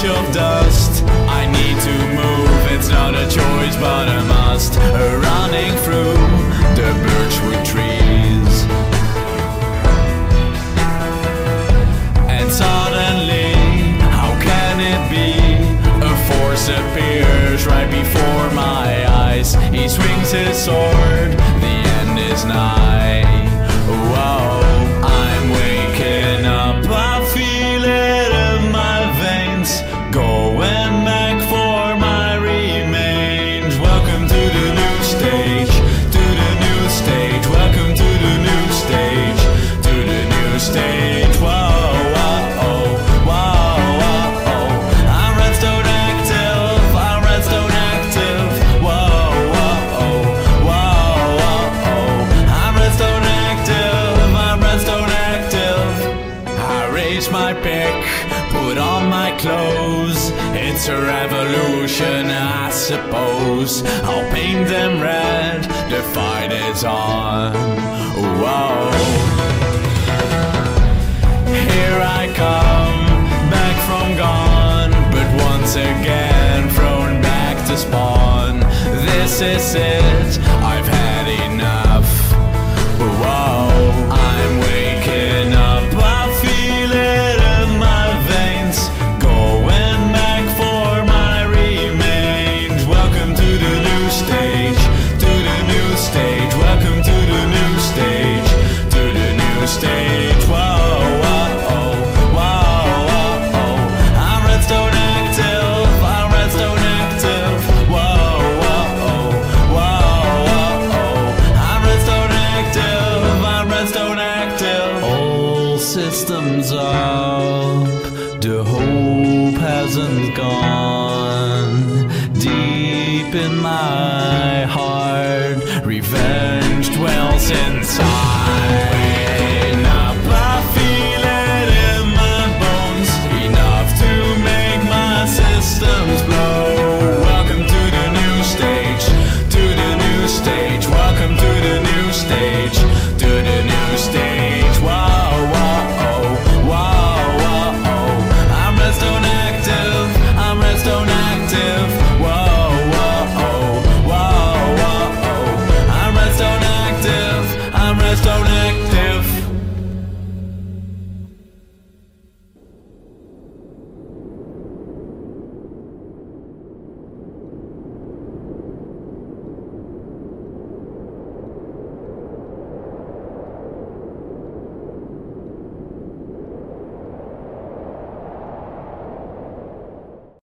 bunch of dust. I need to move, it's not a choice but a must. Running through the birchwood trees. And suddenly, how can it be? A force appears right before my eyes. He swings his sword, the end is nigh. My pick, put on my clothes. It's a revolution, I suppose. I'll paint them red, the fight is on. Whoa. Here I come, back from gone, but once again thrown back to spawn. This is it, systems up, the hope hasn't gone. Deep in my heart, revenge dwells inside. I feel it in my bones, enough to make my systems blow. Welcome to the new stage, to the new stage. Welcome to the new stage, to the new stage.